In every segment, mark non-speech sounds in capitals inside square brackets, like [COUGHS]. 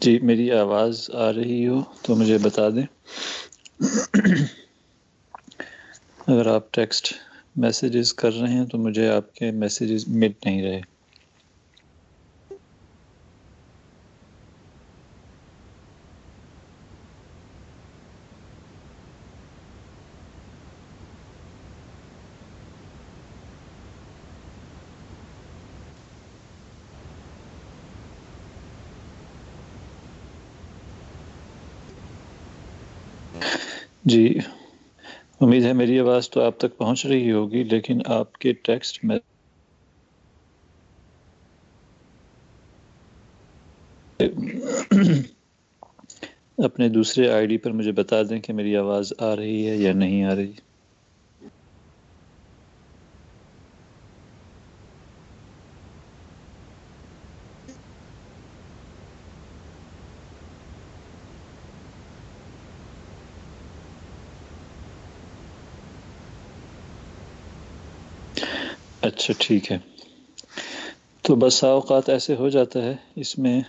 جی میری آواز آ رہی ہو تو مجھے بتا دیں۔ اگر آپ ٹیکسٹ میسیجز کر رہے ہیں تو مجھے آپ کے میسیجز مل نہیں رہے۔ جی امید ہے میری آواز تو آپ تک پہنچ رہی ہوگی، لیکن آپ کے ٹیکسٹ میں اپنے دوسرے آئی ڈی پر مجھے بتا دیں کہ میری آواز آ رہی ہے یا نہیں آ رہی۔ اچھا ٹھیک ہے۔ تو بس اوقات ایسے ہو جاتا ہے، اس میں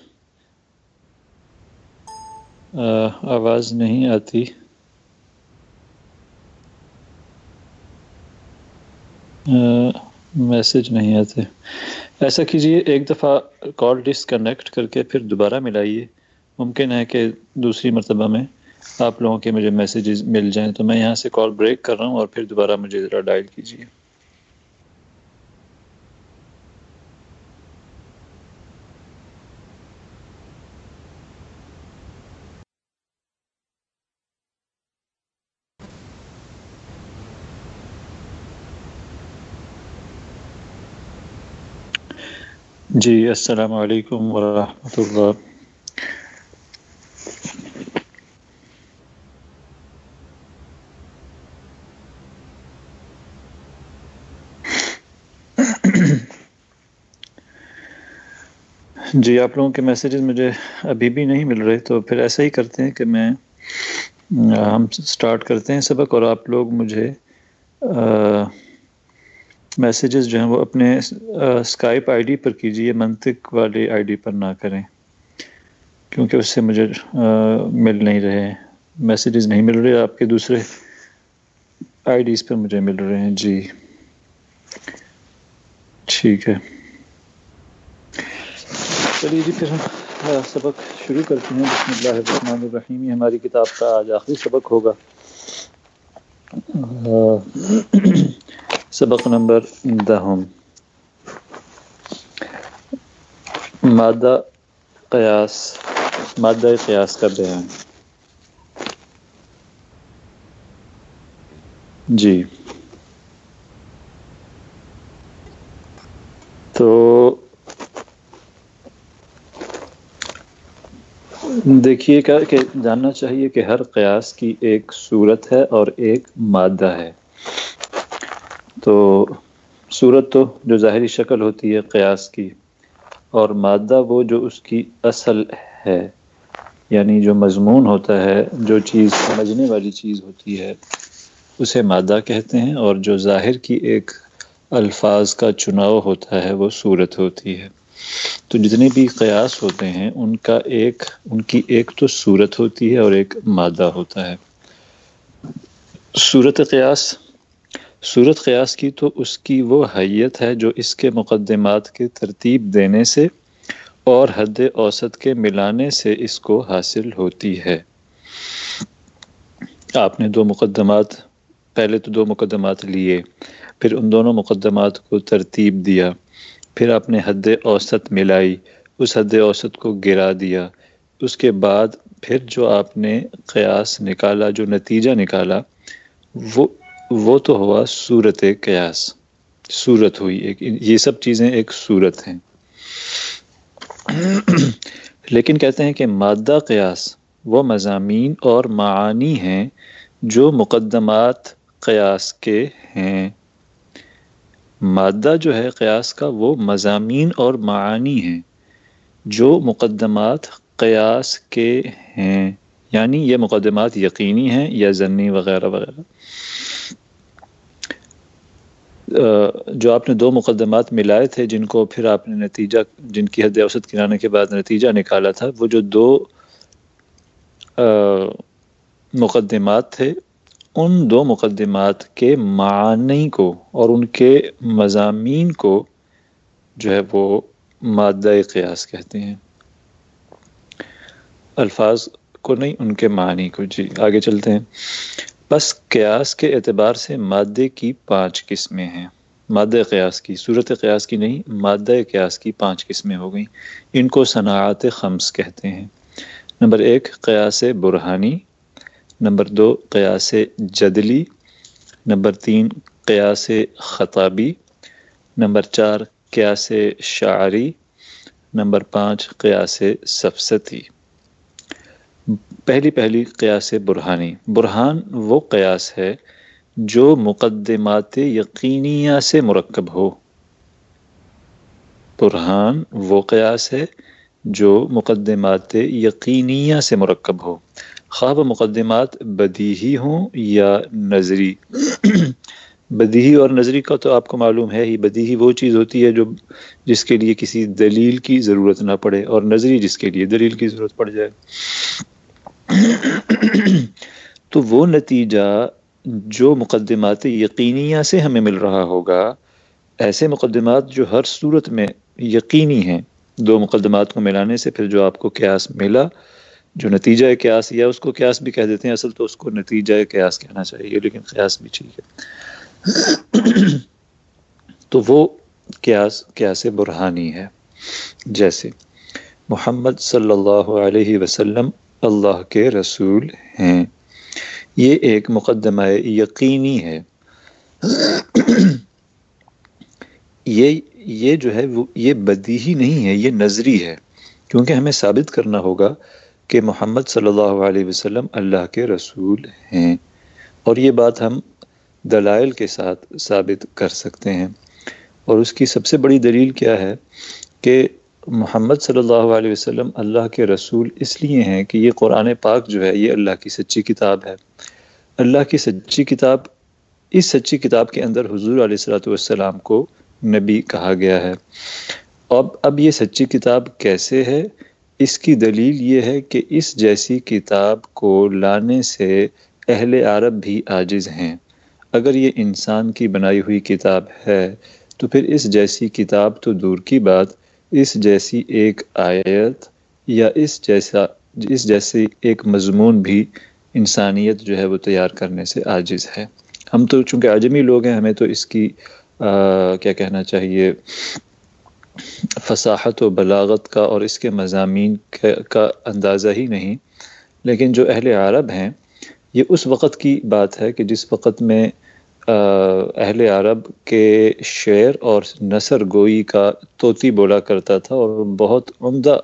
آواز نہیں آتی۔ میسج نہیں آتے۔ ایسا کیجیے، ایک دفعہ کال ڈسکنیکٹ کر کے پھر دوبارہ ملائیے۔ ممکن ہے کہ دوسری مرتبہ میں آپ لوگوں کے مجھے میسیجز مل جائیں۔ تو میں یہاں سے کال بریک کر رہا ہوں اور پھر دوبارہ مجھے ذرا ڈائل کیجیے جی السلام علیکم ورحمۃ اللہ۔ جی آپ لوگوں کے میسیجز مجھے ابھی بھی نہیں مل رہے، تو پھر ایسا ہی کرتے ہیں کہ میں ہم سٹارٹ کرتے ہیں سبق اور آپ لوگ مجھے میسیجز جو ہیں وہ اپنے اسکائپ آئی ڈی پر کیجیے منطق والی آئی ڈی پر نہ کریں، کیونکہ اس سے مجھے مل نہیں رہے میسیجز نہیں مل رہے، آپ کے دوسرے آئی ڈیز پر مجھے مل رہے ہیں۔ جی۔ ٹھیک ہے۔ چلیے جی پھر ہم سبق شروع کرتے ہیں۔ بسم اللہ الرحمن الرحیم۔ ہماری کتاب کا آج آخری سبق ہوگا۔ سبق نمبر دہم۔ مادہ قیاس مادہ قیاس کا بیان۔ جی۔ تو دیکھیے کہ جاننا چاہیے کہ ہر قیاس کی ایک صورت ہے اور ایک مادہ ہے۔ تو صورت تو جو ظاہری شکل ہوتی ہے قیاس کی اور مادہ وہ جو اس کی اصل ہے یعنی جو مضمون ہوتا ہے، جو چیز سمجھنے والی چیز ہوتی ہے، اسے مادہ کہتے ہیں اور جو ظاہر کی ایک الفاظ کا چناؤ ہوتا ہے وہ صورت ہوتی ہے۔ تو جتنے بھی قیاس ہوتے ہیں، ان کا ایک، ان کی ایک تو صورت ہوتی ہے اور ایک مادہ ہوتا ہے۔ صورت قیاس صورت قیاس کی تو اس کی وہ حیت ہے جو اس کے مقدمات کے ترتیب دینے سے اور حد اوسط کے ملانے سے اس کو حاصل ہوتی ہے۔ آپ نے دو مقدمات، پہلے تو دو مقدمات لیے، پھر ان دونوں مقدمات کو ترتیب دیا، پھر آپ نے حد اوسط ملائی، اس حد اوسط کو گرا دیا، اس کے بعد پھر جو آپ نے قیاس نکالا، جو نتیجہ نکالا، وہ وہ تو ہوا صورت قیاس۔ صورت ہوئی ایک یہ سب چیزیں ایک صورت ہیں۔ لیکن کہتے ہیں کہ مادہ قیاس وہ مضامین اور معانی ہیں جو مقدمات قیاس کے ہیں۔ مادہ جو ہے قیاس کا وہ مضامین اور معانی ہیں جو مقدمات قیاس کے ہیں۔ یعنی یہ مقدمات یقینی ہیں یا ضنی وغیرہ وغیرہ۔ جو آپ نے دو مقدمات ملائے تھے جن کو پھر آپ نے نتیجہ، جن کی حد اوسط گرانے کے بعد نتیجہ نکالا تھا، وہ جو دو مقدمات تھے، ان دو مقدمات کے معنی کو اور ان کے مضامین کو جو ہے وہ مادہ قیاس کہتے ہیں۔ الفاظ کو نہیں، ان کے معنی کو۔ جی آگے چلتے ہیں۔ بس قیاس کے اعتبار سے مادے کی پانچ قسمیں ہیں۔ مادہ قیاس کی، صورت قیاس کی نہیں، مادہ قیاس کی پانچ قسمیں ہو گئیں۔ ان کو صنعت خمس کہتے ہیں۔ نمبر ایک، قیاس برہانی۔ نمبر دو، قیاس جدلی۔ نمبر تین، قیاس خطابی۔ نمبر چار، قیاس شاعری۔ نمبر پانچ، قیاس سفستی پہلی پہلی قیاس برہانی۔ برہان وہ قیاس ہے جو مقدمات یقینیہ سے مرکب ہو۔ برہان وہ قیاس ہے جو مقدمات یقینیہ سے مرکب ہو۔ خواب مقدمات بدیہی ہوں یا نظری؟ بدیہی اور نظری کا تو آپ کو معلوم ہے ہی۔ بدیہی وہ چیز ہوتی ہے جو جس کے لیے کسی دلیل کی ضرورت نہ پڑے اور نظری جس کے لیے دلیل کی ضرورت پڑ جائے۔ تو وہ نتیجہ جو مقدمات یقینیہ سے ہمیں مل رہا ہوگا، ایسے مقدمات جو ہر صورت میں یقینی ہیں، دو مقدمات کو ملانے سے پھر جو آپ کو قیاس ملا، جو نتیجہ قیاس یا اس کو قیاس بھی کہہ دیتے ہیں، اصل تو اس کو نتیجہ قیاس کہنا چاہیے، لیکن قیاس بھی ٹھیک ہے۔ تو وہ قیاس قیاس برہانی ہے۔ جیسے محمد صلی اللہ علیہ وسلم اللہ کے رسول ہیں۔ یہ ایک مقدمہ یقینی ہے۔ یہ یہ جو ہے وہ، یہ بدی ہی نہیں ہے، یہ نظری ہے۔ کیونکہ ہمیں ثابت کرنا ہوگا کہ محمد صلی اللہ علیہ وسلم اللہ کے رسول ہیں۔ اور یہ بات ہم دلائل کے ساتھ ثابت کر سکتے ہیں۔ اور اس کی سب سے بڑی دلیل کیا ہے کہ محمد صلی اللہ علیہ وسلم اللہ کے رسول اس لیے ہیں کہ یہ قرآن پاک جو ہے یہ اللہ کی سچی کتاب ہے۔ اللہ کی سچی کتاب، اس سچی کتاب کے اندر حضور علیہ السلاۃ والسلام کو نبی کہا گیا ہے۔ اب اب یہ سچی کتاب کیسے ہے؟ اس کی دلیل یہ ہے کہ اس جیسی کتاب کو لانے سے اہل عرب بھی عاجز ہیں۔ اگر یہ انسان کی بنائی ہوئی کتاب ہے تو پھر اس جیسی کتاب تو دور کی بات اس جیسی ایک آیت یا اس جیسا اس جیسی ایک مضمون بھی انسانیت جو ہے وہ تیار کرنے سے عاجز ہے۔ ہم تو چونکہ عجمی لوگ ہیں ہمیں تو اس کی آ, کیا کہنا چاہیے فصاحت و بلاغت کا اور اس کے مضامین کا اندازہ ہی نہیں۔ لیکن جو اہل عرب ہیں یہ اس وقت کی بات ہے کہ جس وقت میں اہل عرب کے شعر اور نثر گوئی کا طوطی بولا کرتا تھا اور بہت عمدہ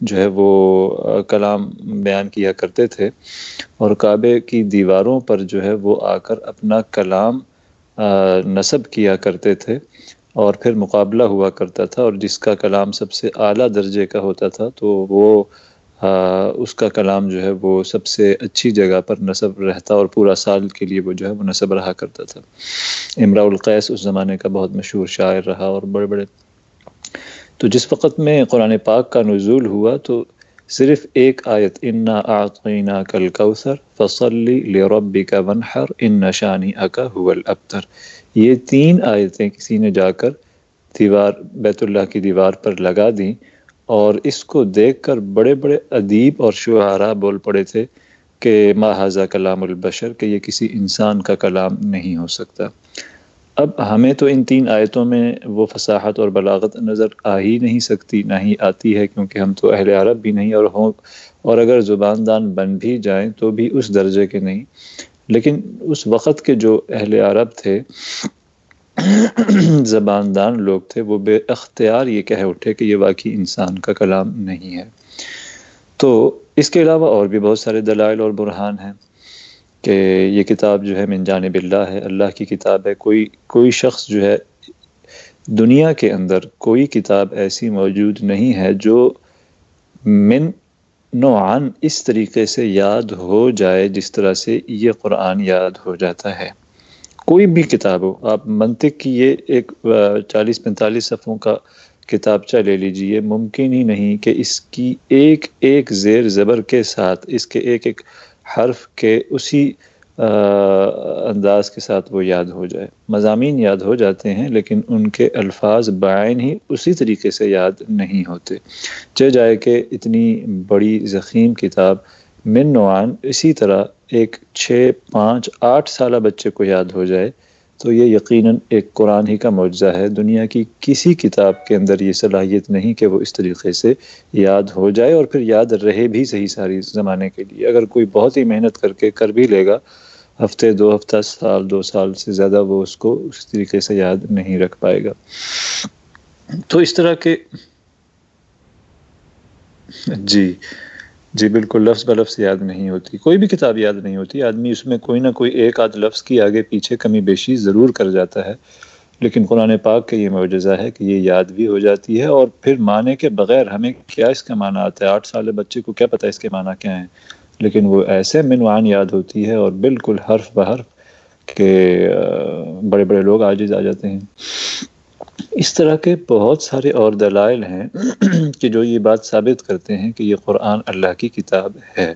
جو ہے وہ کلام بیان کیا کرتے تھے اور کعبے کی دیواروں پر جو ہے وہ آ کر اپنا کلام نصب کیا کرتے تھے اور پھر مقابلہ ہوا کرتا تھا اور جس کا کلام سب سے اعلیٰ درجے کا ہوتا تھا تو وہ اس کا کلام جو ہے وہ سب سے اچھی جگہ پر نصب رہتا اور پورا سال کے لیے وہ جو ہے وہ نصب رہا کرتا تھا۔ امراء القیس اس زمانے کا بہت مشہور شاعر رہا اور بڑے بڑے۔ تو جس وقت میں قرآن پاک کا نزول ہوا تو صرف ایک آیت، انا آقینہ کل کوثر فصلی لربی کا ونحر ان نشانی اکا حول ابتر یہ تین آیتیں کسی نے جا کر دیوار، بیت اللہ کی دیوار پر لگا دیں۔ اور اس کو دیکھ کر بڑے بڑے ادیب اور شعراء بول پڑے تھے کہ ماحذہ کلام البشر، کہ یہ کسی انسان کا کلام نہیں ہو سکتا۔ اب ہمیں تو ان تین آیتوں میں وہ فصاحت اور بلاغت نظر آ ہی نہیں سکتی، نہ ہی آتی ہے، کیونکہ ہم تو اہل عرب بھی نہیں اور ہوں۔ اور اگر زبان دان بن بھی جائیں تو بھی اس درجے کے نہیں۔ لیکن اس وقت کے جو اہل عرب تھے [COUGHS] زباندان لوگ تھے، وہ بے اختیار یہ کہہ اٹھے کہ یہ واقعی انسان کا کلام نہیں ہے۔ تو اس کے علاوہ اور بھی بہت سارے دلائل اور برہان ہیں کہ یہ کتاب جو ہے من جانب اللہ ہے۔ اللہ کی کتاب ہے۔ کوئی کوئی شخص جو ہے دنیا کے اندر کوئی کتاب ایسی موجود نہیں ہے جو من نوعان اس طریقے سے یاد ہو جائے جس طرح سے یہ قرآن یاد ہو جاتا ہے۔ کوئی بھی کتاب ہو، آپ منطق کی یہ ایک چالیس پینتالیس صفحوں کا کتابچہ لے لیجیے ممکن ہی نہیں کہ اس کی ایک ایک زیر زبر کے ساتھ، اس کے ایک ایک حرف کے اسی انداز کے ساتھ وہ یاد ہو جائے۔ مضامین یاد ہو جاتے ہیں، لیکن ان کے الفاظ بائن ہی اسی طریقے سے یاد نہیں ہوتے۔ چہ جائے کہ اتنی بڑی زخیم کتاب من نوعان اسی طرح ایک چھ پانچ آٹھ سالہ بچے کو یاد ہو جائے تو یہ یقیناً ایک قرآن ہی کا معجزہ ہے۔ دنیا کی کسی کتاب کے اندر یہ صلاحیت نہیں کہ وہ اس طریقے سے یاد ہو جائے اور پھر یاد رہے بھی صحیح ساری زمانے کے لیے۔ اگر کوئی بہت ہی محنت کر کے کر بھی لے گا، ہفتے، دو ہفتہ، سال، دو سال سے زیادہ وہ اس کو اس طریقے سے یاد نہیں رکھ پائے گا۔ تو اس طرح کے جی۔ جی بالکل، لفظ بلفظ یاد نہیں ہوتی، کوئی بھی کتاب یاد نہیں ہوتی، آدمی اس میں کوئی نہ کوئی ایک آدھ لفظ کی آگے پیچھے کمی بیشی ضرور کر جاتا ہے، لیکن قرآن پاک کا یہ معجزہ ہے کہ یہ یاد بھی ہو جاتی ہے اور پھر معنی کے بغیر ہمیں کیا اس کا معنی آتا ہے آٹھ سال بچے کو کیا پتہ اس کے معنی کیا ہیں؟ لیکن وہ ایسے منوان یاد ہوتی ہے اور بالکل حرف بحرف کہ بڑے بڑے لوگ آجز آ جاتے ہیں۔ اس طرح کے بہت سارے اور دلائل ہیں [CLEARS THROAT] کہ جو یہ بات ثابت کرتے ہیں کہ یہ قرآن اللہ کی کتاب ہے۔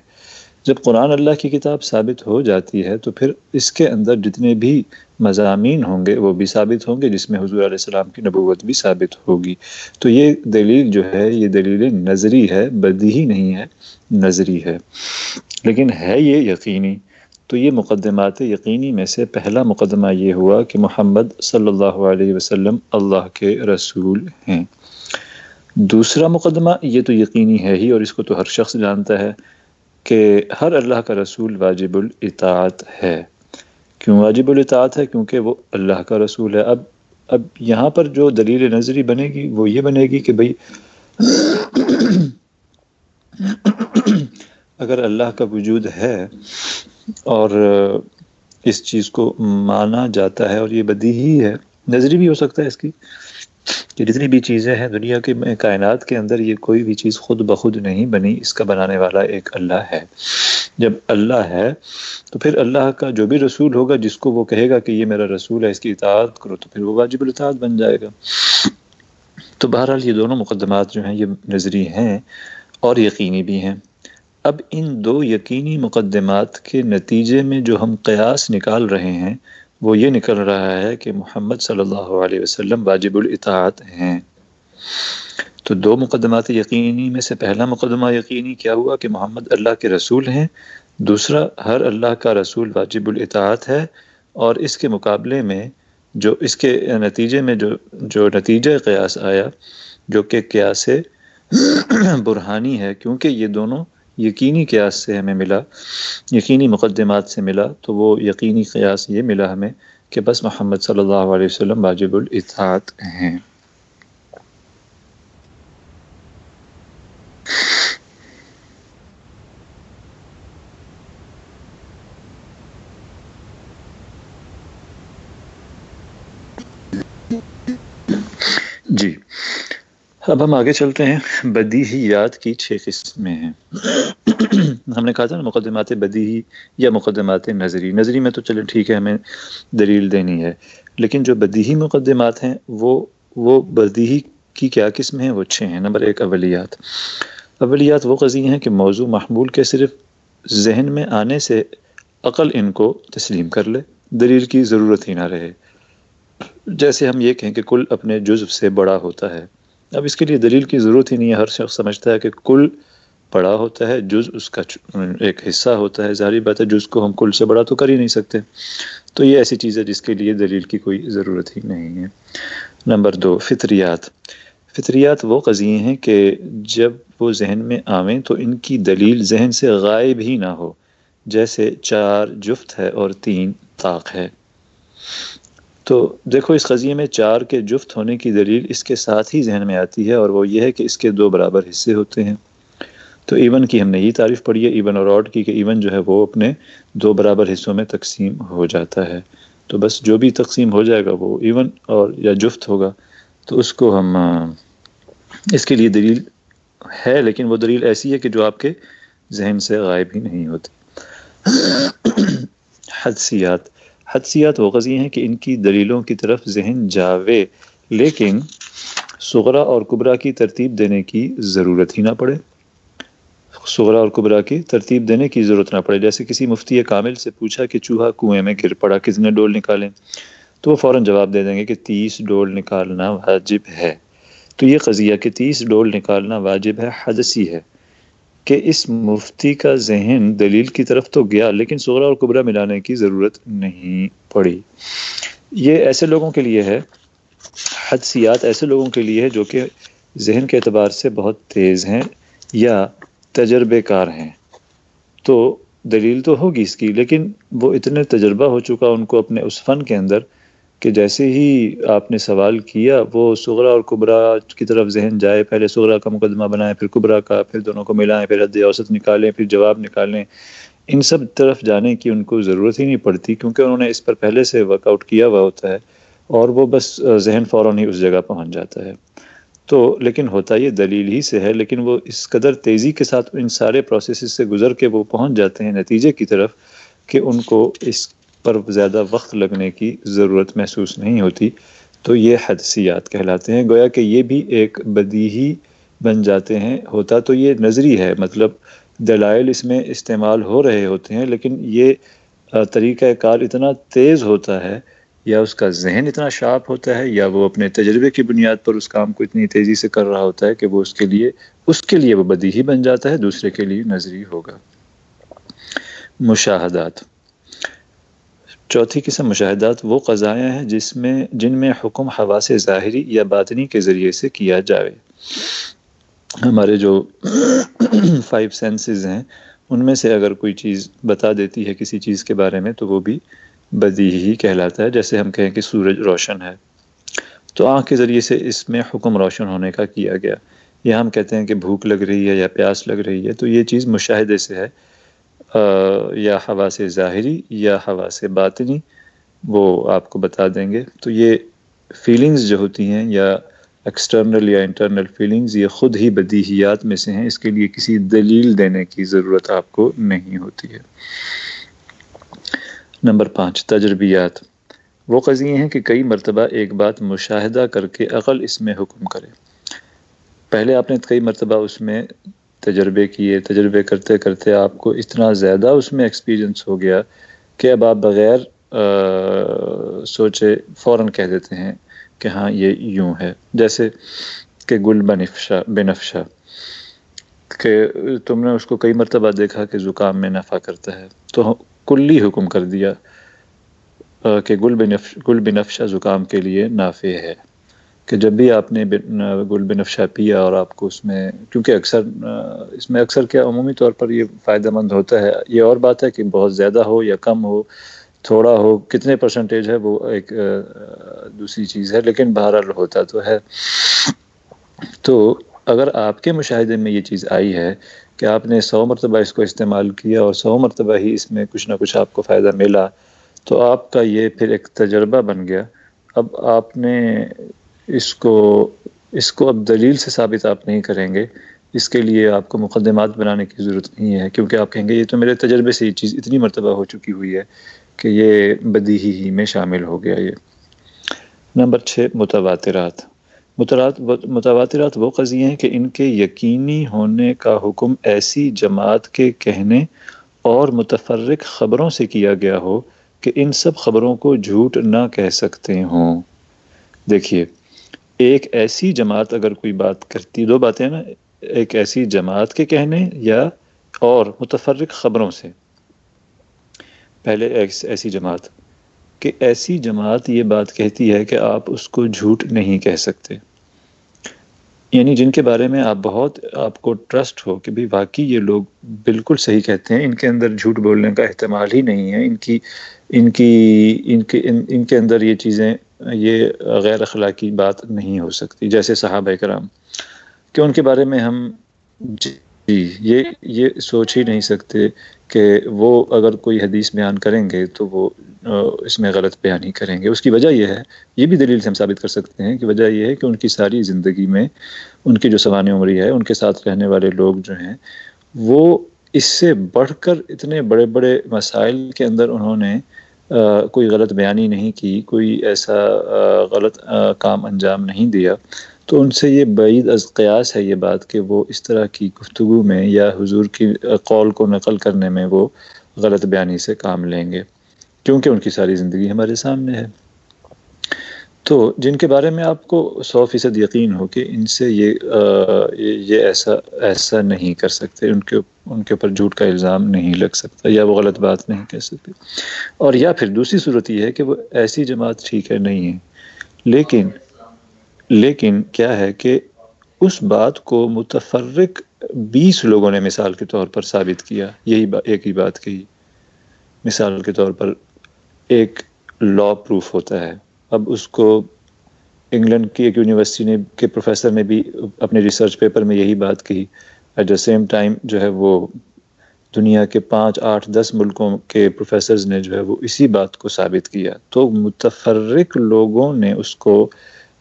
جب قرآن اللہ کی کتاب ثابت ہو جاتی ہے تو پھر اس کے اندر جتنے بھی مضامین ہوں گے وہ بھی ثابت ہوں گے، جس میں حضور علیہ السلام کی نبوت بھی ثابت ہوگی۔ تو یہ دلیل جو ہے، یہ دلیل نظری ہے، بدی ہی نہیں ہے، نظری ہے۔ لیکن ہے یہ یقینی تو یہ مقدمات یقینی میں سے پہلا مقدمہ یہ ہوا کہ محمد صلی اللہ علیہ وسلم اللہ کے رسول ہیں۔ دوسرا مقدمہ یہ تو یقینی ہے ہی اور اس کو تو ہر شخص جانتا ہے کہ ہر اللہ کا رسول واجب الاطاعت ہے۔ کیوں واجب الاطاعت ہے؟ کیونکہ وہ اللہ کا رسول ہے۔ اب اب یہاں پر جو دلیل نظری بنے گی وہ یہ بنے گی کہ بھئی [COUGHS] اگر اللہ کا وجود ہے اور اس چیز کو مانا جاتا ہے اور یہ بدی ہی ہے۔ نظری بھی ہو سکتا ہے اس کی کہ جتنی بھی چیزیں ہیں دنیا کے کائنات کے اندر، یہ کوئی بھی چیز خود بخود نہیں بنی، اس کا بنانے والا ایک اللہ ہے۔ جب اللہ ہے، تو پھر اللہ کا جو بھی رسول ہوگا، جس کو وہ کہے گا کہ یہ میرا رسول ہے، اس کی اطاعت کرو، تو پھر وہ واجب الاطاعت بن جائے گا۔ تو بہرحال یہ دونوں مقدمات جو ہیں، یہ نظری ہیں اور یقینی بھی ہیں۔ اب ان دو یقینی مقدمات کے نتیجے میں جو ہم قیاس نکال رہے ہیں، وہ یہ نکل رہا ہے کہ محمد صلی اللہ علیہ وسلم واجب الاطاعت ہیں۔ تو دو مقدمات یقینی میں سے پہلا مقدمہ یقینی کیا ہوا کہ محمد اللہ کے رسول ہیں، دوسرا ہر اللہ کا رسول واجب الاطاعت ہے، اور اس کے مقابلے میں جو اس کے نتیجے میں جو جو نتیجہ قیاس آیا، جو کہ قیاس برہانی ہے، کیونکہ یہ دونوں یقینی قیاس سے ہمیں ملا، یقینی مقدمات سے ملا تو وہ یقینی قیاس یہ ملا ہمیں کہ بس محمد صلی اللہ علیہ وسلم واجب الاطاعت ہیں جی اب ہم آگے چلتے ہیں۔ بدی ہی یاد کی چھ قسمیں ہیں۔ ہم نے کہا تھا نا مقدمات بدی ہی یا مقدمات نظری۔ نظری میں تو چلے ٹھیک ہے، ہمیں دلیل دینی ہے۔ لیکن جو بدی ہی مقدمات ہیں، وہ وہ بدی ہی کی کیا قسم ہیں؟ وہ چھ ہیں۔ نمبر ایک، اولیات۔ اولیات وہ قضی ہیں کہ موضوع محمول کے صرف ذہن میں آنے سے عقل ان کو تسلیم کر لے، دلیل کی ضرورت ہی نہ رہے۔ جیسے ہم یہ کہیں کہ کل اپنے جزو سے بڑا ہوتا ہے۔ اب اس کے لیے دلیل کی ضرورت ہی نہیں ہے، ہر شخص سمجھتا ہے کہ کل بڑا ہوتا ہے، جز اس کا ایک حصہ ہوتا ہے، ظاہری بات ہے جز کو ہم کل سے بڑا تو کر ہی نہیں سکتے۔ تو یہ ایسی چیز ہے جس کے لیے دلیل کی کوئی ضرورت ہی نہیں ہے۔ نمبر دو، فطریات۔ فطریات وہ قضیے ہیں کہ جب وہ ذہن میں آویں تو ان کی دلیل ذہن سے غائب ہی نہ ہو، جیسے چار جفت ہے اور تین طاق ہے۔ تو دیکھو، اس قضیے میں چار کے جفت ہونے کی دلیل اس کے ساتھ ہی ذہن میں آتی ہے اور وہ یہ ہے کہ اس کے دو برابر حصے ہوتے ہیں۔ تو ایون کی ہم نے یہ تعریف پڑھی ہے، ایون اور آڈ کی، کہ ایون جو ہے وہ اپنے دو برابر حصوں میں تقسیم ہو جاتا ہے۔ تو بس جو بھی تقسیم ہو جائے گا وہ ایون اور یا جفت ہوگا۔ تو اس کو ہم اس کے لیے دلیل ہے، لیکن وہ دلیل ایسی ہے کہ جو آپ کے ذہن سے غائب ہی نہیں ہوتی۔ حدثیات حدثیات وہ غزی ہیں کہ ان کی دلیلوں کی طرف ذہن جاوے، لیکن سغرا اور کبرا کی ترتیب دینے کی ضرورت ہی نہ پڑے۔ سغرا اور کبرا کی ترتیب دینے کی ضرورت نہ پڑے۔ جیسے کسی مفتی کامل سے پوچھا کہ چوہا کنویں میں گر پڑا، کس نے ڈول نکالیں تو وہ فوراً جواب دے دیں گے کہ تیس ڈول نکالنا واجب ہے۔ تو یہ قضیہ کہ تیس ڈول نکالنا واجب ہے حدثی ہے۔ کہ اس مفتی کا ذہن دلیل کی طرف تو گیا، لیکن سغرا اور کبرا ملانے کی ضرورت نہیں پڑی۔ یہ ایسے لوگوں کے لیے ہے حدثیات ایسے لوگوں کے لیے ہے جو کہ ذہن کے اعتبار سے بہت تیز ہیں یا تجربے کار ہیں۔ تو دلیل تو ہوگی اس کی، لیکن وہ اتنے تجربہ ہو چکا، ان کو اپنے اس فن کے اندر کہ جیسے ہی آپ نے سوال کیا، وہ سغرا اور کبرا کی طرف ذہن جائے، پہلے سغرا کا مقدمہ بنائیں، پھر کبرا کا، پھر دونوں کو ملائیں، پھر حد اوسط نکالیں، پھر جواب نکالیں۔ ان سب طرف جانے کی ان کو ضرورت ہی نہیں پڑتی، کیونکہ انہوں نے اس پر پہلے سے ورک آؤٹ کیا ہوا ہوتا ہے اور وہ بس ذہن فوراً ہی اس جگہ پہنچ جاتا ہے۔ تو لیکن ہوتا یہ دلیل ہی سے ہے، لیکن وہ اس قدر تیزی کے ساتھ ان سارے پروسیسز سے گزر کے وہ پہنچ جاتے ہیں نتیجے کی طرف کہ ان کو اس پر زیادہ وقت لگنے کی ضرورت محسوس نہیں ہوتی، تو یہ حدثیات کہلاتے ہیں۔ گویا کہ یہ بھی ایک بدیہی بن جاتے ہیں۔ ہوتا تو یہ نظری ہے مطلب دلائل اس میں استعمال ہو رہے ہوتے ہیں، لیکن یہ طریقہ کار اتنا تیز ہوتا ہے، یا اس کا ذہن اتنا شارپ ہوتا ہے، یا وہ اپنے تجربے کی بنیاد پر اس کام کو اتنی تیزی سے کر رہا ہوتا ہے کہ وہ اس کے لیے، اس کے لیے وہ بدی ہی بن جاتا ہے، دوسرے کے لیے نظری ہوگا۔ مشاہدات۔ چوتھی قسم مشاہدات وہ قضایاں ہیں جس میں جن میں حکم ہوا سے ظاہری یا باطنی کے ذریعے سے کیا جاوے۔ ہمارے جو فائیو سینسز ہیں، ان میں سے اگر کوئی چیز بتا دیتی ہے کسی چیز کے بارے میں، تو وہ بھی بدی ہی کہلاتا ہے، جیسے ہم کہیں کہ سورج روشن ہے۔ تو آنکھ کے ذریعے سے اس میں حکم روشن ہونے کا کیا گیا۔ یا ہم کہتے ہیں کہ بھوک لگ رہی ہے یا پیاس لگ رہی ہے، تو یہ چیز مشاہدے سے ہے۔ یا ہوا سے ظاہری یا ہوا سے باطنی، وہ آپ کو بتا دیں گے۔ تو یہ فیلنگز جو ہوتی ہیں یا ایکسٹرنل یا انٹرنل فیلنگز یہ خود ہی بدیہیات میں سے ہیں۔ اس کے لیے کسی دلیل دینے کی ضرورت آپ کو نہیں ہوتی ہے۔ نمبر پانچ، تجربیات۔ وہ قضیے ہیں کہ کئی مرتبہ ایک بات مشاہدہ کر کے عقل اس میں حکم کرے۔ پہلے آپ نے کئی مرتبہ اس میں تجربے کیے، تجربے کرتے کرتے آپ کو اتنا زیادہ اس میں ایکسپیرئنس ہو گیا کہ اب آپ بغیر سوچے فوراً کہہ دیتے ہیں کہ ہاں یہ یوں ہے۔ جیسے کہ گل بنفشا بنفشا کہ تم نے اس کو کئی مرتبہ دیکھا کہ زکام میں نفع کرتا ہے۔ تو کلی حکم کر دیا کہ گل بنف گل بنفشا زکام کے لیے نافع ہے۔ کہ جب بھی آپ نے گل بنفشا پیا اور آپ کو اس میں کیونکہ اکثر اس میں اکثر کیا عمومی طور پر یہ فائدہ مند ہوتا ہے۔ یہ اور بات ہے کہ بہت زیادہ ہو یا کم ہو، تھوڑا ہو، کتنے پرسنٹیج ہے، وہ ایک دوسری چیز ہے، لیکن بہرحال ہوتا تو ہے۔ تو اگر آپ کے مشاہدے میں یہ چیز آئی ہے کہ آپ نے سو مرتبہ اس کو استعمال کیا اور سو مرتبہ ہی اس میں کچھ نہ کچھ آپ کو فائدہ ملا، تو آپ کا یہ پھر ایک تجربہ بن گیا۔ اب آپ نے اس کو اس کو اب دلیل سے ثابت آپ نہیں کریں گے۔ اس کے لیے آپ کو مقدمات بنانے کی ضرورت نہیں ہے، کیونکہ آپ کہیں گے یہ تو میرے تجربے سے یہ چیز اتنی مرتبہ ہو چکی ہوئی ہے کہ یہ بدی ہی میں شامل ہو گیا یہ۔ نمبر چھ، متواترات۔ متواترات وہ قضیے ہیں کہ ان کے یقینی ہونے کا حکم ایسی جماعت کے کہنے اور متفرق خبروں سے کیا گیا ہو کہ ان سب خبروں کو جھوٹ نہ کہہ سکتے ہوں۔ دیکھیے ایک ایسی جماعت اگر کوئی بات کرتی دو باتیں نا ایک ایسی جماعت کے کہنے یا اور متفرق خبروں سے۔ پہلے ایسی جماعت۔ کہ ایسی جماعت یہ بات کہتی ہے کہ آپ اس کو جھوٹ نہیں کہہ سکتے۔ یعنی جن کے بارے میں آپ بہت آپ کو ٹرسٹ ہو کہ بھی واقعی یہ لوگ بالکل صحیح کہتے ہیں ان کے اندر جھوٹ بولنے کا احتمال ہی نہیں ہے۔ ان کی ان کی ان کے ان, ان کے اندر یہ چیزیں یہ غیر اخلاقی بات نہیں ہو سکتی۔ جیسے صحابہ کرام، کہ ان کے بارے میں ہم جی, جی، یہ یہ سوچ ہی نہیں سکتے کہ وہ اگر کوئی حدیث بیان کریں گے تو وہ اس میں غلط بیان ہی کریں گے۔ اس کی وجہ یہ ہے، یہ بھی دلیل سے ہم ثابت کر سکتے ہیں کہ وجہ یہ ہے کہ ان کی ساری زندگی میں ان کی جو سوانح عمری ہے، ان کے ساتھ رہنے والے لوگ جو ہیں، وہ اس سے بڑھ کر اتنے بڑے بڑے مسائل کے اندر انہوں نے کوئی غلط بیانی نہیں کی، کوئی ایسا غلط کام انجام نہیں دیا۔ تو ان سے یہ بعید از قیاس ہے یہ بات کہ وہ اس طرح کی گفتگو میں یا حضور کی قول کو نقل کرنے میں وہ غلط بیانی سے کام لیں گے، کیونکہ ان کی ساری زندگی ہمارے سامنے ہے۔ تو جن کے بارے میں آپ کو سو فیصد یقین ہو کہ ان سے یہ یہ ایسا ایسا نہیں کر سکتے، ان کے ان کے اوپر جھوٹ کا الزام نہیں لگ سکتا یا وہ غلط بات نہیں کہہ سکتے۔ اور یا پھر دوسری صورت یہ ہے کہ وہ ایسی جماعت ٹھیک ہے، نہیں ہے۔ لیکن لیکن کیا ہے کہ اس بات کو متفرق بیس لوگوں نے مثال کے طور پر ثابت کیا۔ یہی ایک ہی بات کہی۔ مثال کے طور پر ایک لا پروف ہوتا ہے۔ اب اس کو انگلینڈ کی ایک یونیورسٹی نے کے پروفیسر نے بھی اپنے ریسرچ پیپر میں یہی بات کہی۔ ایٹ دا سیم ٹائم جو ہے وہ دنیا کے پانچ، آٹھ، دس ملکوں کے پروفیسرز نے جو ہے وہ اسی بات کو ثابت کیا۔ تو متفرق لوگوں نے اس کو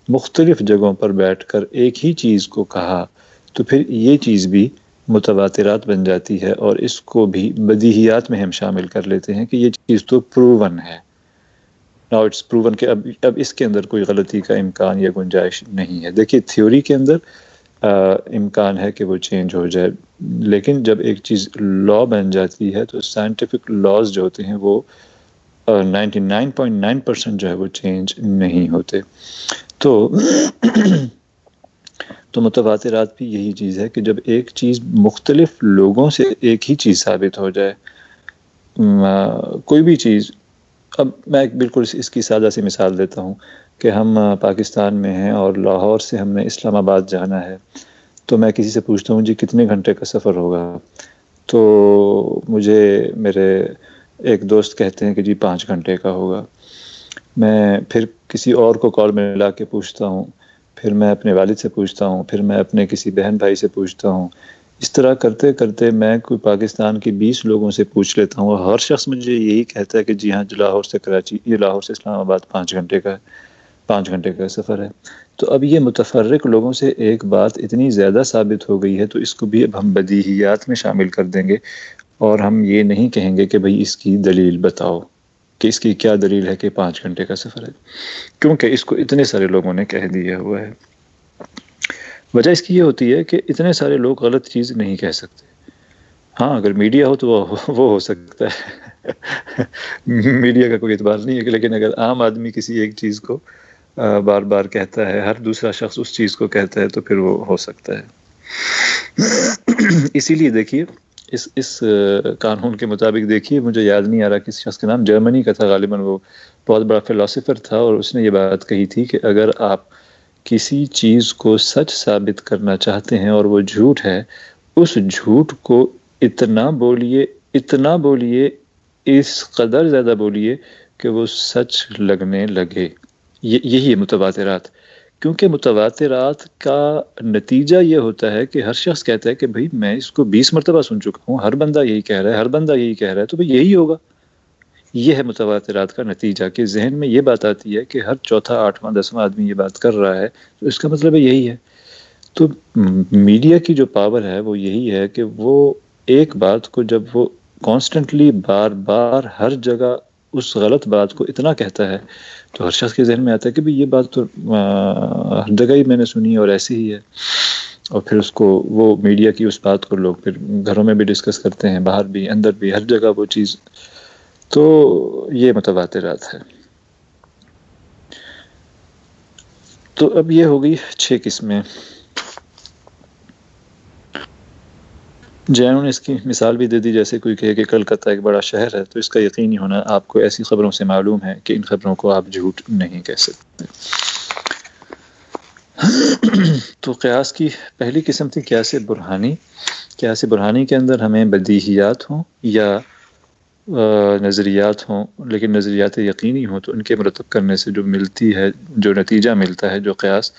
مختلف جگہوں پر بیٹھ کر ایک ہی چیز کو کہا۔ تو پھر یہ چیز بھی متواترات بن جاتی ہے اور اس کو بھی بدیہیات میں ہم شامل کر لیتے ہیں کہ یہ چیز تو پروون ہے۔ ناؤ اٹس پروون کہ اب اب اس کے اندر کوئی غلطی کا امکان یا گنجائش نہیں ہے۔ دیکھیے تھیوری کے اندر امکان ہے کہ وہ چینج ہو جائے۔ لیکن جب ایک چیز لا بن جاتی ہے، تو سائنٹیفک لاز جو ہوتے ہیں، وہ ninety nine point nine percent جو ہے، وہ چینج نہیں ہوتے۔ تو [CLEARS THROAT] تو متواترات بھی یہی چیز ہے کہ جب ایک چیز مختلف لوگوں سے ایک ہی چیز ثابت ہو جائے کوئی بھی چیز اب میں بالکل اس کی سادہ سی مثال دیتا ہوں کہ ہم پاکستان میں ہیں اور لاہور سے ہم نے اسلام آباد جانا ہے، تو میں کسی سے پوچھتا ہوں جی کتنے گھنٹے کا سفر ہوگا؟ تو مجھے میرے ایک دوست کہتے ہیں کہ جی پانچ گھنٹے کا ہوگا۔ میں پھر کسی اور کو کال میں لا کے پوچھتا ہوں، پھر میں اپنے والد سے پوچھتا ہوں، پھر میں اپنے کسی بہن بھائی سے پوچھتا ہوں اس طرح کرتے کرتے میں کوئی پاکستان کی بیس لوگوں سے پوچھ لیتا ہوں اور ہر شخص مجھے یہی کہتا ہے کہ جی ہاں لاہور سے کراچی، یہ لاہور سے اسلام آباد پانچ گھنٹے کا ہے، پانچ گھنٹے کا سفر ہے۔ تو اب یہ متفرق لوگوں سے ایک بات اتنی زیادہ ثابت ہو گئی ہے تو اس کو بھی اب ہم بدیہیات میں شامل کر دیں گے اور ہم یہ نہیں کہیں گے کہ بھئی اس کی دلیل بتاؤ کہ اس کی کیا دلیل ہے کہ پانچ گھنٹے کا سفر ہے۔ کیونکہ اس کو اتنے سارے لوگوں نے کہہ دیا ہوا ہے۔ وجہ اس کی یہ ہوتی ہے کہ اتنے سارے لوگ غلط چیز نہیں کہہ سکتے۔ ہاں اگر میڈیا ہو تو وہ وہ ہو سکتا ہے۔ میڈیا کا کوئی اعتبار نہیں ہے لیکن اگر عام آدمی کسی ایک چیز کو بار بار کہتا ہے، ہر دوسرا شخص اس چیز کو کہتا ہے، تو پھر وہ ہو سکتا ہے۔ اسی لیے دیکھیے، اس اس قانون کے مطابق دیکھیے، مجھے یاد نہیں آ رہا کسی شخص کا نام، جرمنی کا تھا غالباً وہ۔ بہت بڑا فلاسفر تھا اور اس نے یہ بات کہی تھی کہ اگر آپ کسی چیز کو سچ ثابت کرنا چاہتے ہیں اور وہ جھوٹ ہے، اس جھوٹ کو اتنا بولیے اتنا بولیے، اس قدر زیادہ بولیے کہ وہ سچ لگنے لگے۔ یہی ہے متبادرات کیونکہ متواترات کا نتیجہ یہ ہوتا ہے کہ ہر شخص کہتا ہے کہ بھائی میں اس کو بیس مرتبہ سن چکا ہوں، ہر بندہ یہی کہہ رہا ہے، ہر بندہ یہی کہہ رہا ہے، تو بھائی یہی ہوگا۔ یہ ہے متواترات کا نتیجہ کہ ذہن میں یہ بات آتی ہے کہ ہر چوتھا، آٹھواں، دسواں آدمی یہ بات کر رہا ہے، تو اس کا مطلب یہی ہے۔ تو میڈیا کی جو پاور ہے وہ یہی ہے کہ وہ ایک بات کو جب وہ کانسٹنٹلی بار بار ہر جگہ اس غلط بات کو اتنا کہتا ہے، تو ہر شخص کے ذہن میں آتا ہے کہ بھی یہ بات تو ہر جگہ ہی میں نے سنی اور ایسی ہی ہے۔ اور پھر اس کو وہ میڈیا کی اس بات کو لوگ پھر گھروں میں بھی ڈسکس کرتے ہیں، باہر بھی، اندر بھی، ہر جگہ وہ چیز تو یہ متبادرات ہے تو اب یہ ہوگی چھ قسمیں۔ جینوں نے اس کی مثال بھی دے دی، جیسے کوئی کہے کہ کلکتہ ایک بڑا شہر ہے، تو اس کا یقینی ہونا آپ کو ایسی خبروں سے معلوم ہے کہ ان خبروں کو آپ جھوٹ نہیں کہہ سکتے۔ تو قیاس کی پہلی قسم تھی قیاس برہانی۔ قیاس برہانی کے اندر ہمیں بدیہیات ہوں یا نظریات ہوں، لیکن نظریات یقینی ہوں تو ان کے مرتب کرنے سے جو ملتی ہے، جو نتیجہ ملتا ہے، جو قیاس،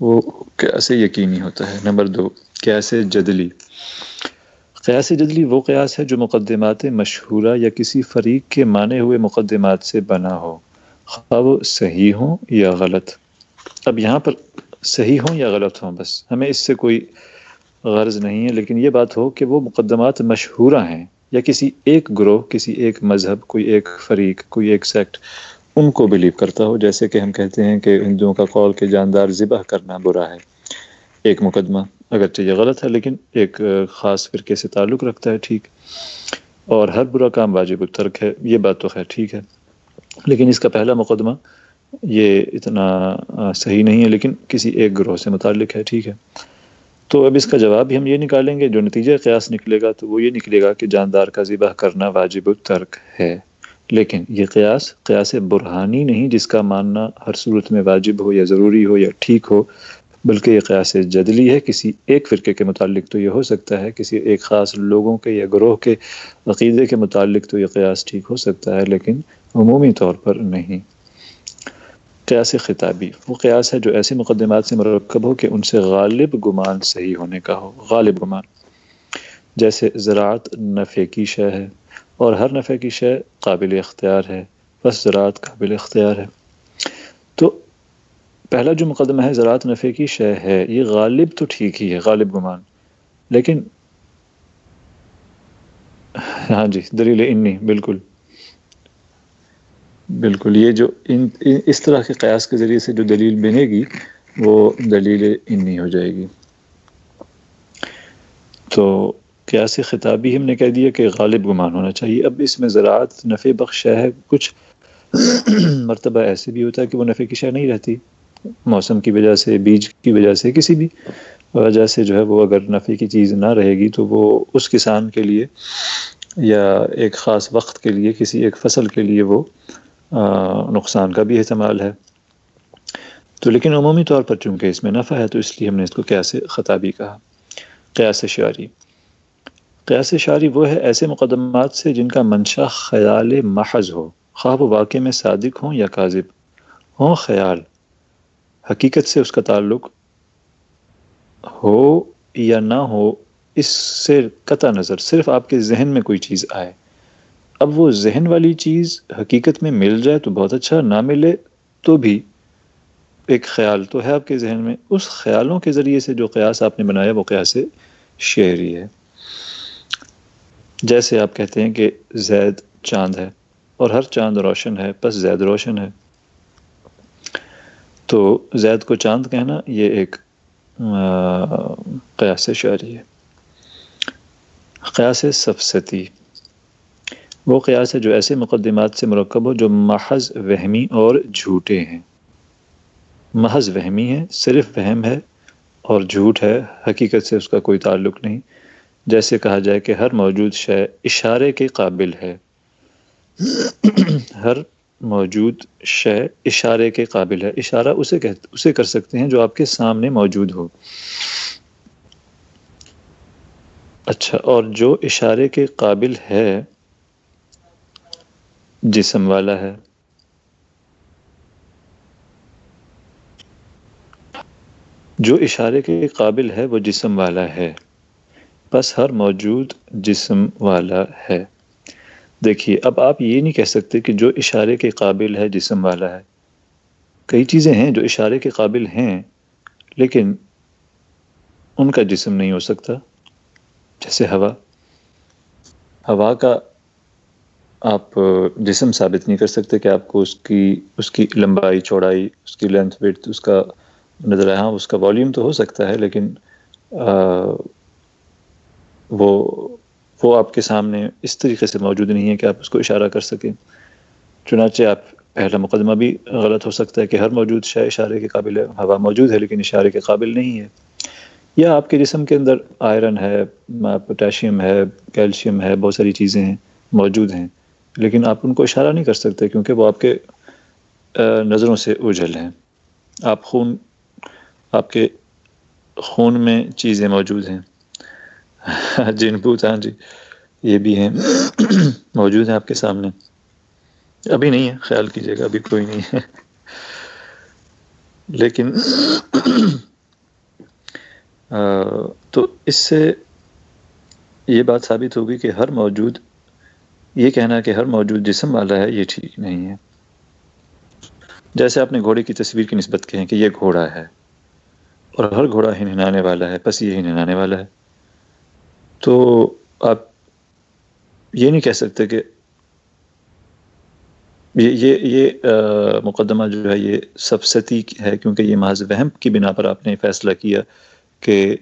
وہ قیاس یقینی ہوتا ہے۔ نمبر دو، قیاس جدلی۔ قیاس جدلی وہ قیاس ہے جو مقدمات مشہورہ یا کسی فریق کے مانے ہوئے مقدمات سے بنا ہو۔ خواہ وہ صحیح ہوں یا غلط؟ اب یہاں پر صحیح ہوں یا غلط ہوں؟ بس ہمیں اس سے کوئی غرض نہیں ہے، لیکن یہ بات ہو کہ وہ مقدمات مشہورہ ہیں۔ یا کسی ایک گروہ، کسی ایک مذہب، کوئی ایک فریق، کوئی ایک سیکٹ، ان کو بلیو کرتا ہو، جیسے کہ ہم کہتے ہیں کہ ہندوؤں کا قول کے جاندار ذبح کرنا برا ہے۔ ایک مقدمہ، اگرچہ یہ غلط ہے، لیکن ایک خاص فرقے سے تعلق رکھتا ہے، ٹھیک۔ اور ہر برا کام واجب الترک ہے، یہ بات تو خیر ٹھیک ہے۔ لیکن اس کا پہلا مقدمہ، یہ اتنا صحیح نہیں ہے، لیکن کسی ایک گروہ سے متعلق ہے، ٹھیک ہے۔ تو اب اس کا جواب بھی ہم یہ نکالیں گے، جو نتیجہ قیاس نکلے گا تو وہ یہ نکلے گا کہ جاندار کا ذبح کرنا واجب الترک ہے۔ لیکن یہ قیاس قیاس برہانی نہیں جس کا ماننا ہر صورت میں واجب ہو یا ضروری ہو یا ٹھیک ہو، بلکہ یہ قیاس جدلی ہے۔ کسی ایک فرقے کے متعلق تو یہ ہو سکتا ہے، کسی ایک خاص لوگوں کے یا گروہ کے عقیدے کے متعلق تو یہ قیاس ٹھیک ہو سکتا ہے، لیکن عمومی طور پر نہیں۔ قیاس خطابی۔ وہ قیاس ہے جو ایسے مقدمات سے مرکب ہو کہ ان سے غالب گمان صحیح ہونے کا ہو، غالب گمان۔ جیسے زراعت نفع کی شے ہے اور ہر نفع کی شے قابل اختیار ہے، بس زراعت قابل اختیار ہے۔ تو پہلا جو مقدمہ ہے، زراعت نفع کی شے ہے، یہ غالب تو ٹھیک ہی ہے، غالب گمان۔ لیکن ہاں جی دلیل انی، بالکل۔ بالکل، یہ جو ان اس طرح کے قیاس کے ذریعے سے جو دلیل بنے گی، وہ دلیل انی ہو جائے گی۔ تو قیاس خطابی ہم نے کہہ دیا کہ غالب گمان ہونا چاہیے۔ اب اس میں زراعت، نفع بخش ہے، کچھ مرتبہ ایسے بھی ہوتا ہے کہ وہ نفع کی شے نہیں رہتی۔ موسم کی وجہ سے، بیج کی وجہ سے، کسی بھی وجہ سے جو ہے وہ اگر نفع کی چیز نہ رہے گی تو وہ اس کسان کے لیے یا ایک خاص وقت کے لیے، کسی ایک فصل کے لیے وہ نقصان کا بھی احتمال ہے۔ تو لیکن عمومی طور پر چونکہ اس میں نفع ہے تو اس لیے ہم نے اس کو قیاس خطابی کہا۔ قیاس شعری قیاس شعری وہ ہے ایسے مقدمات سے جن کا منشا خیال محض ہو۔ خواب و واقع میں صادق ہوں یا کاذب۔ ہوں خیال۔ حقیقت سے اس کا تعلق ہو یا نہ ہو، اس سے قطع نظر صرف آپ کے ذہن میں کوئی چیز آئے۔ اب وہ ذہن والی چیز حقیقت میں مل جائے تو بہت اچھا نہ ملے تو بھی ایک خیال تو ہے آپ کے ذہن میں۔ اس خیالوں کے ذریعے سے جو قیاس آپ نے بنایا، وہ قیاس شعری ہے۔ جیسے آپ کہتے ہیں کہ زید چاند ہے اور ہر چاند روشن ہے بس زید روشن ہے۔ تو زید کو چاند کہنا یہ ایک قیاس شعری ہے۔ قیاس صفستی وہ قیاس ہے جو ایسے مقدمات سے مرکب ہو جو محض وہمی اور جھوٹے ہیں۔ محض وہمی ہے صرف وہم ہے اور جھوٹ ہے، حقیقت سے اس کا کوئی تعلق نہیں۔ جیسے کہا جائے کہ ہر موجود شے اشارے کے قابل ہے۔ ہر موجود شے اشارے کے قابل ہے۔ اشارہ اسے کہ اسے کر سکتے ہیں جو آپ کے سامنے موجود ہو۔ اچھا اور جو اشارے کے قابل ہے جسم والا ہے۔ جو اشارے کے قابل ہے وہ جسم والا ہے۔ بس ہر موجود جسم والا ہے۔ دیکھیے، اب آپ یہ نہیں کہہ سکتے کہ جو اشارے کے قابل ہے جسم والا ہے۔ کئی چیزیں ہیں جو اشارے کے قابل ہیں، لیکن ان کا جسم نہیں ہو سکتا۔ جیسے ہوا۔ ہوا کا آپ جسم ثابت نہیں کر سکتے کہ آپ کو اس کی اس کی لمبائی، چوڑائی، اس کی لینتھ ویٹ اس کا نظر ہاں اس کا والیوم تو ہو سکتا ہے، لیکن وہ وہ آپ کے سامنے اس طریقے سے موجود نہیں ہے کہ آپ اس کو اشارہ کر سکیں۔ چنانچہ آپ پہلا مقدمہ بھی غلط ہو سکتا ہے کہ ہر موجود شے اشارے کے قابل ہے ہوا موجود ہے، لیکن اشارے کے قابل نہیں ہے۔ یا آپ کے جسم کے اندر آئرن ہے پوٹاشیم ہے کیلشیم ہے، بہت ساری چیزیں ہیں، موجود ہیں۔ لیکن آپ ان کو اشارہ نہیں کر سکتے کیونکہ وہ آپ کے نظروں سے اجل ہیں۔ آپ خون، آپ کے خون میں چیزیں موجود ہیں۔ [LAUGHS] جن بوت ہاں جی یہ بھی ہیں۔ [CLEARS THROAT] موجود ہیں آپ کے سامنے۔ ابھی نہیں ہے، خیال کیجیے گا، ابھی کوئی نہیں ہے۔ [LAUGHS] لیکن [CLEARS THROAT] تو اس سے یہ بات ثابت ہوگی کہ ہر موجود یہ کہنا کہ ہر موجود جسم والا ہے، یہ ٹھیک نہیں ہے۔ جیسے آپ نے گھوڑے کی تصویر کی نسبت کہیں کہ یہ گھوڑا ہے اور ہر گھوڑا ہی نہانے والا ہے بس یہ ہی نہانے والا ہے۔ تو آپ یہ نہیں کہہ سکتے کہ یہ یہ یہ مقدمہ جو ہے، یہ سبستی ہے کیونکہ یہ محض وہم کی بنا پر آپ نے فیصلہ کیا کہ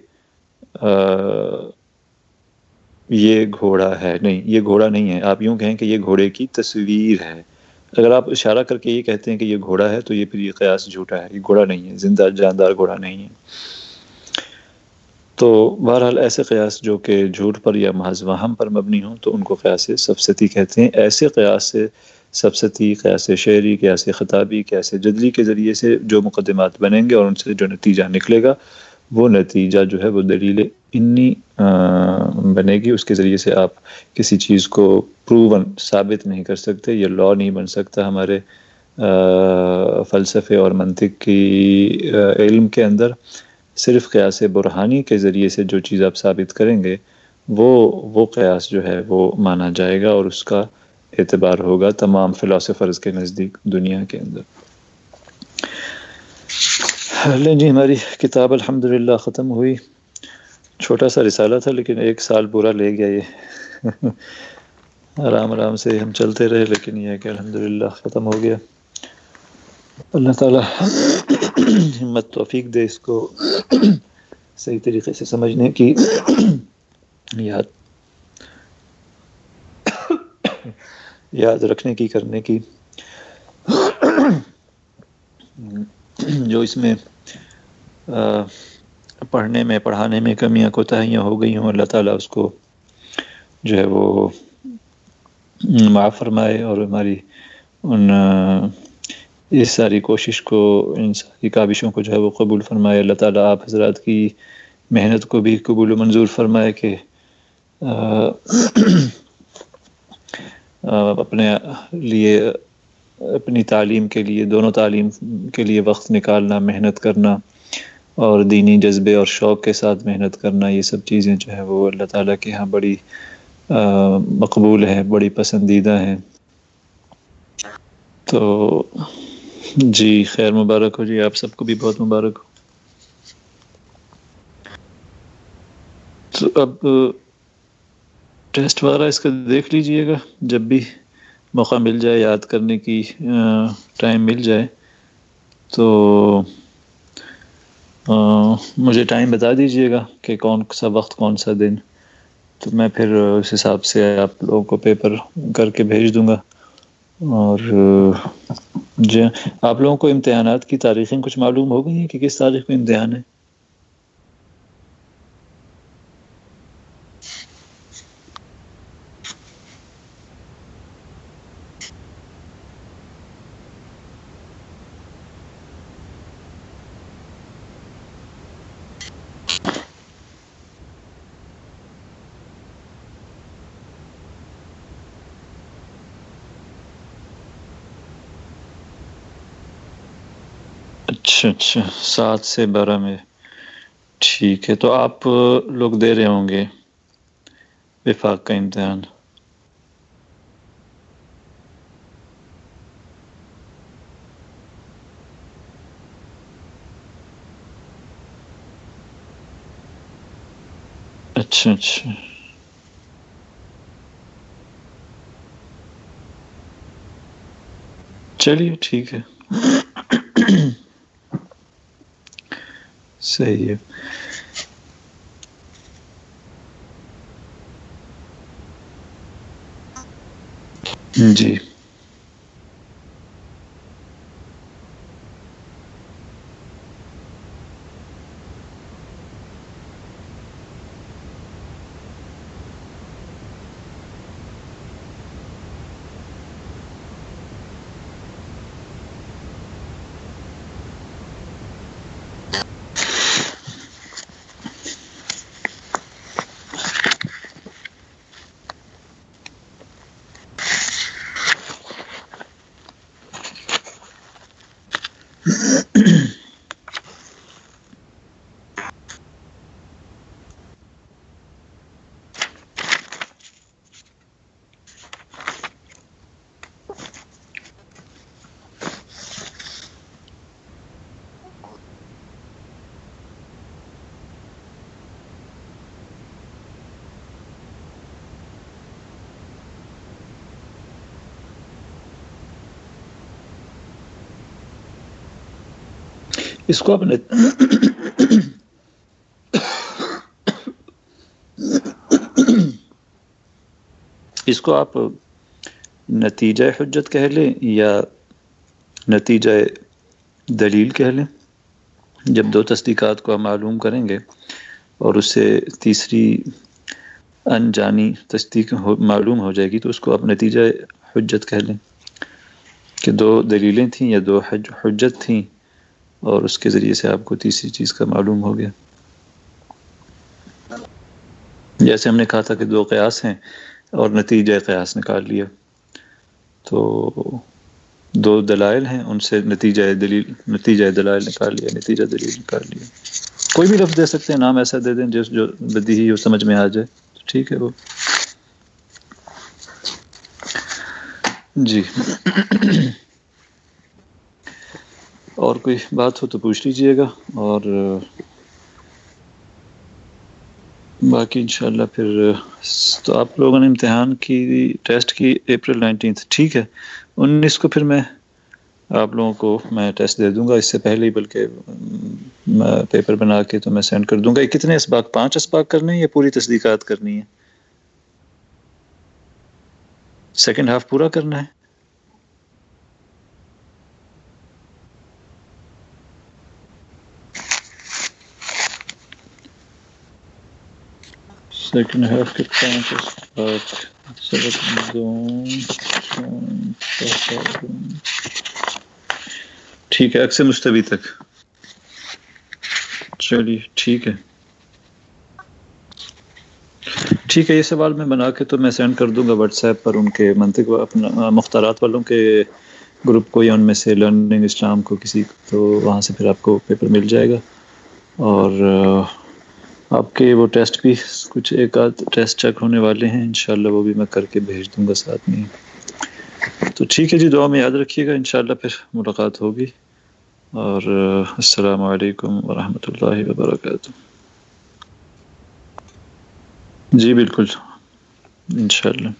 یہ گھوڑا ہے۔ نہیں، یہ گھوڑا نہیں ہے۔ آپ یوں کہیں کہ یہ گھوڑے کی تصویر ہے۔ اگر آپ اشارہ کر کے یہ کہتے ہیں کہ یہ گھوڑا ہے تو یہ پھر یہ قیاس جھوٹا ہے۔ یہ گھوڑا نہیں ہے۔ زندہ جاندار گھوڑا نہیں ہے۔ تو بہرحال ایسے قیاس جو کہ جھوٹ پر یا محض وہم پر مبنی ہوں تو ان کو قیاس سبستی کہتے ہیں۔ ایسے قیاس سے سبستی، قیاس شعری، قیاس خطابی، قیاس جدلی کے ذریعے سے جو مقدمات بنیں گے اور ان سے جو نتیجہ نکلے گا، وہ نتیجہ جو ہے وہ دلیل انی بنے گی، اس کے ذریعے سے آپ کسی چیز کو پروون ثابت نہیں کر سکتے، یہ لا نہیں بن سکتا ہمارے فلسفے اور منطق کی علم کے اندر۔ صرف قیاس برہانی کے ذریعے سے جو چیز آپ ثابت کریں گے، وہ وہ قیاس جو ہے وہ مانا جائے گا اور اس کا اعتبار ہوگا تمام فلاسفرز کے نزدیک دنیا کے اندر۔ لیں جی ہماری کتاب الحمد ختم ہوئی۔ چھوٹا سا رسالہ تھا لیکن ایک سال پورا لے گیا یہ۔ آرام آرام سے ہم چلتے رہے، لیکن یہ کہ الحمد ختم ہو گیا۔ اللہ تعالیٰ ہمت، توفیق دے اس کو صحیح طریقے سے سمجھنے کی یاد یاد رکھنے کی، کرنے کی۔ جو اس میں پڑھنے میں، پڑھانے میں کمیاں کوتاہیاں ہو گئی ہوں، اللہ تعالیٰ اس کو جو ہے وہ معاف فرمائے اور ہماری ان، اس ساری کوشش کو، ان ساری کابشوں کو جو ہے وہ قبول فرمائے۔ اللہ تعالیٰ آپ حضرات کی محنت کو بھی قبول و منظور فرمائے کہ اپنے لیے، اپنی تعلیم کے لیے، دونوں تعلیم کے لیے وقت نکالنا، محنت کرنا۔ اور دینی جذبے اور شوق کے ساتھ محنت کرنا، یہ سب چیزیں جو ہے وہ اللہ تعالیٰ کے ہاں بڑی مقبول ہیں، بڑی پسندیدہ ہیں۔ تو جی خیر مبارک ہو جی آپ سب کو بھی بہت مبارک ہو۔ تو اب ٹیسٹ وغیرہ اس کا دیکھ لیجیے گا، جب بھی موقع مل جائے یاد کرنے کی ٹائم مل جائے۔ تو مجھے ٹائم بتا دیجیے گا کہ کون سا وقت، کون سا دن۔ تو میں پھر اس حساب سے آپ لوگوں کو پیپر کر کے بھیج دوں گا۔ اور جی آپ لوگوں کو امتحانات کی تاریخیں کچھ معلوم ہو گئی ہیں کہ کس تاریخ کو امتحان ہے؟ اچھا اچھا سات سے بارہ میں ٹھیک ہے، تو آپ لوگ دے رہے ہوں گے۔ وفاق کا امتحان۔ اچھا اچھا۔ چلیے، ٹھیک ہے۔ صحیح ہے جی اس کو اپنے اس کو آپ نتیجہ حجت کہہ لیں یا نتیجہ دلیل کہہ لیں؟ جب دو تصدیقات کو ہم معلوم کریں گے اور اس سے تیسری انجانی تصدیق معلوم ہو جائے گی تو اس کو آپ نتیجہ حجت کہہ لیں کہ دو دلیلیں تھیں یا دو حجت تھیں۔ اور اس کے ذریعے سے آپ کو تیسری چیز کا معلوم ہو گیا۔ جیسے ہم نے کہا تھا کہ دو قیاس ہیں اور نتیجہ قیاس نکال لیا۔ تو دو دلائل ہیں، ان سے نتیجہ دلیل، نتیجہ دلائل نکال لیا، نتیجہ دلیل نکال لیا۔ کوئی بھی لفظ دے سکتے ہیں، نام ایسا دے دیں جس جو بدی ہی سمجھ میں آ جائے۔ تو ٹھیک ہے وہ۔ جی۔ اور کوئی بات ہو تو پوچھ لیجیے گا اور، باقی انشاءاللہ پھر، تو آپ لوگوں نے امتحان کی ٹیسٹ کی اپریل نائنٹینتھ، ٹھیک ہے؟ انیس کو پھر میں آپ لوگوں کو میں ٹیسٹ دے دوں گا، اس سے پہلے ہی بلکہ پیپر بنا کے تو میں سینڈ کر دوں گا۔ کتنے اسباق؟ پانچ اسباق کرنے ہیں یا پوری تصدیقات کرنی ہے؟ سیکنڈ ہاف پورا کرنا ہے؟ سیکنڈ ہاف کے پانچ ٹھیک ہے اکثر مستوی تک چلیے ٹھیک ہے ٹھیک ہے یہ سوال میں بنا کے تو میں سینڈ کر دوں گا واٹس ایپ پر ان کے منطق اپنا مختارات والوں کے گروپ کو یا ان میں سے لرننگ اسلام کو کسی تو وہاں سے پھر آپ کو پیپر مل جائے گا اور آپ کے وہ ٹیسٹ بھی کچھ ایک آدھ ٹیسٹ چیک ہونے والے ہیں، انشاءاللہ وہ بھی میں کر کے بھیج دوں گا ساتھ میں تو ٹھیک ہے جی دعا میں یاد رکھیے گا، انشاءاللہ پھر ملاقات ہوگی۔ اور السلام علیکم ورحمۃ اللہ وبرکاتہ۔ جی بالکل، انشاءاللہ۔